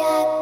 Yeah.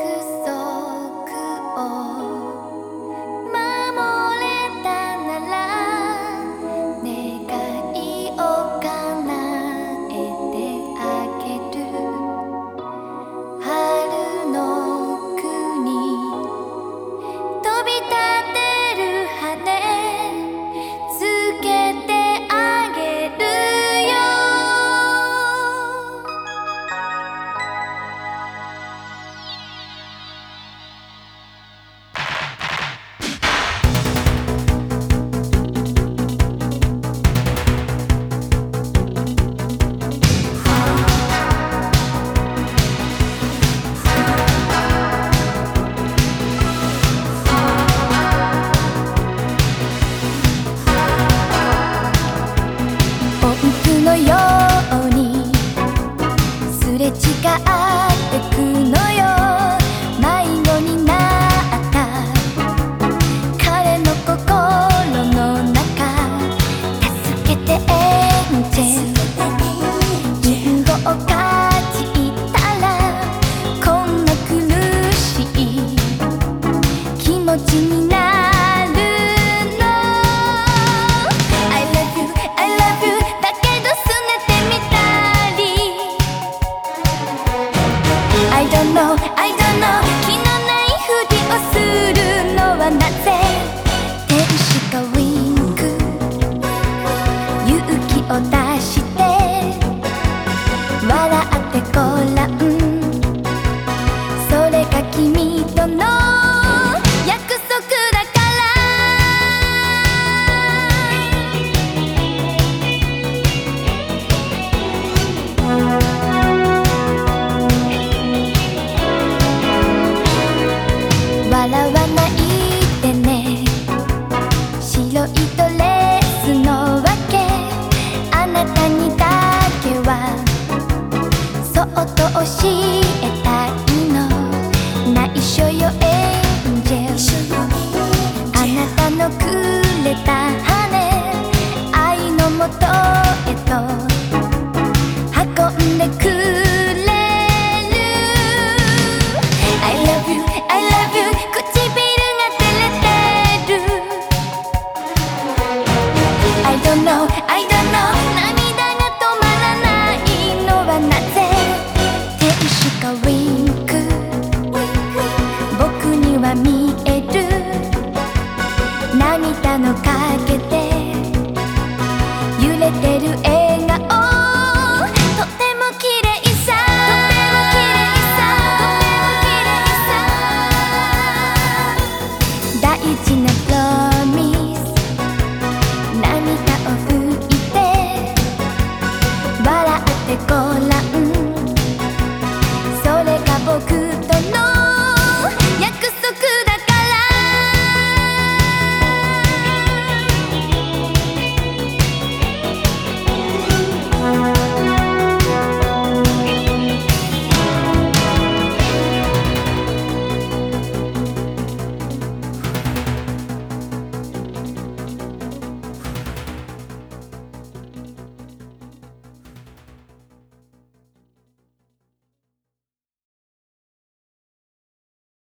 我。とへと」れてる